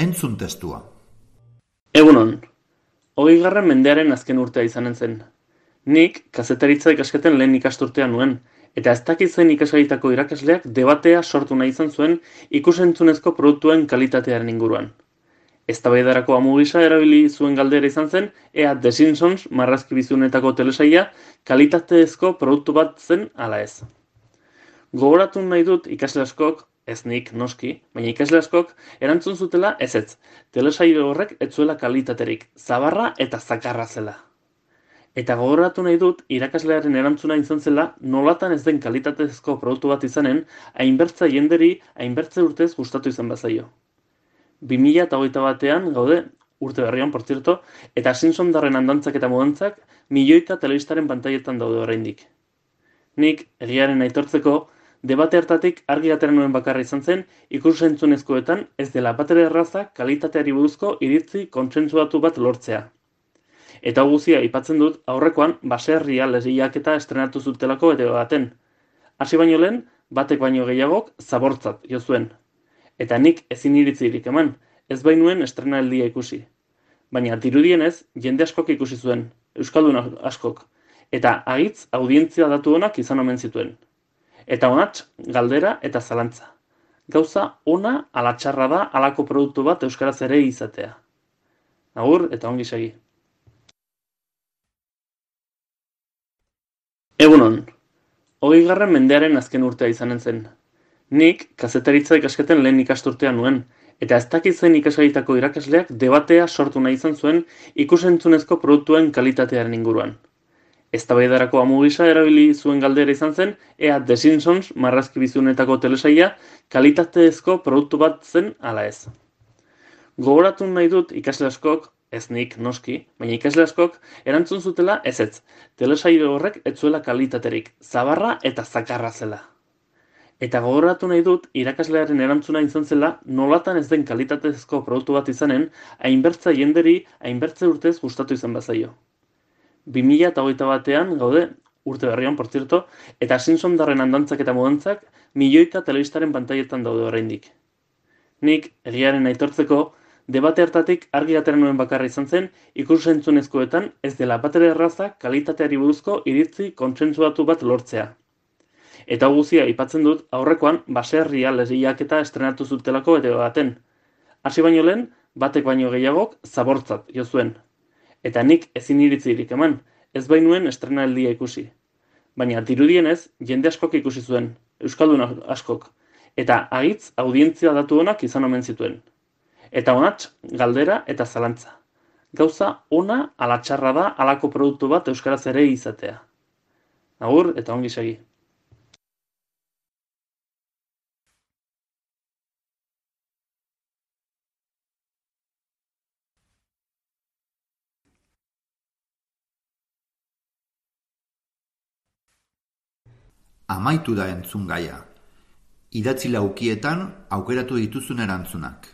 Entzun testua. Egunon, hogeigarren mendearen azken urtea izanen zen. Nik kazetaritza ikasketen lehen ikasturtea nuen, eta ez dakit zen ikasgaitako irakasleak debatea sortu nahi izan zuen ikusentzunezko produktuen kalitatearen inguruan. Eztabaidarako amu gisa erabili zuen galdera izan zen, ea The Simpsons marrazki bizunetako telesaia kalitatezko produktu bat zen ala ez. Gogoratu nahi dut ikasle askok ez nik noski, baina ikasle askok erantzun zutela ezetz. Telesaio horrek ez zuela kalitaterik, zabarra eta zakarra zela. Eta gogoratu nahi dut irakaslearen erantzuna izan zela nolatan ez den kalitatezko produktu bat izanen, hainbertza jenderi hainbertze urtez gustatu izan bazaio. 2000 eta hogeita batean gaude, urte berrian, por zirto, eta Simpson darren andantzak eta modantzak milioika telebistaren pantailetan daude oraindik. Nik, egiaren aitortzeko, Debate hartatik argi atera nuen bakarra izan zen, ikusentzunezkoetan ez dela batere erraza kalitateari buruzko iritzi kontsentsuatu bat lortzea. Eta guzia aipatzen dut aurrekoan baserria lesiak eta estrenatu zutelako ere baten. Hasi baino lehen, batek baino gehiagok zabortzat jo zuen. Eta nik ezin iritzirik eman, ez bainuen estrenaldia ikusi. Baina dirudienez, jende askok ikusi zuen, euskaldun askok, eta agitz audientzia datu honak izan omen zituen. Eta honat, galdera eta zalantza. Gauza ona ala txarra da alako produktu bat euskaraz ere izatea. Agur eta ongi segi. Egunon, hogei garren mendearen azken urtea izanen zen. Nik, kazetaritza ikasketen lehen ikasturtea nuen, eta ez dakit zen ikasgaitako irakasleak debatea sortu nahi izan zuen ikusentzunezko produktuen kalitatearen inguruan. Eztabaidarako amu gisa erabili zuen galdera izan zen, ea The Simpsons marrazki bizunetako telesaia kalitatezko produktu bat zen ala ez. Gogoratu nahi dut ikasle askok, ez nik noski, baina ikasle askok erantzun zutela ez ez, horrek ez zuela kalitaterik, zabarra eta zakarra zela. Eta gogoratu nahi dut irakaslearen erantzuna izan zela nolatan ez den kalitatezko produktu bat izanen, hainbertza jenderi hainbertze urtez gustatu izan bazaio. 2000 eta hogeita batean gaude, urte berrian, por zirto, eta Simpson darren andantzak eta modantzak milioika telebistaren pantailetan daude oraindik. Nik, egiaren aitortzeko, debate hartatik argi atera nuen bakarra izan zen, ikusentzunezkoetan ez dela batere erraza kalitateari buruzko iritzi kontsentsuatu bat lortzea. Eta guzia aipatzen dut aurrekoan baserria lesiak eta estrenatu zutelako ere baten. Hasi baino lehen, batek baino gehiagok zabortzat jo zuen, eta nik ezin iritzirik eman, ez bainuen estrenaldia ikusi. Baina dirudienez, jende askok ikusi zuen, euskaldun askok, eta agitz audientzia datu honak izan omen zituen. Eta honatz, galdera eta zalantza. Gauza ona ala txarra da alako produktu bat euskaraz ere izatea. Agur eta ongi segi. Amaitu da entzun gaia. Idatzi laukietan aukeratu dituzun erantzunak.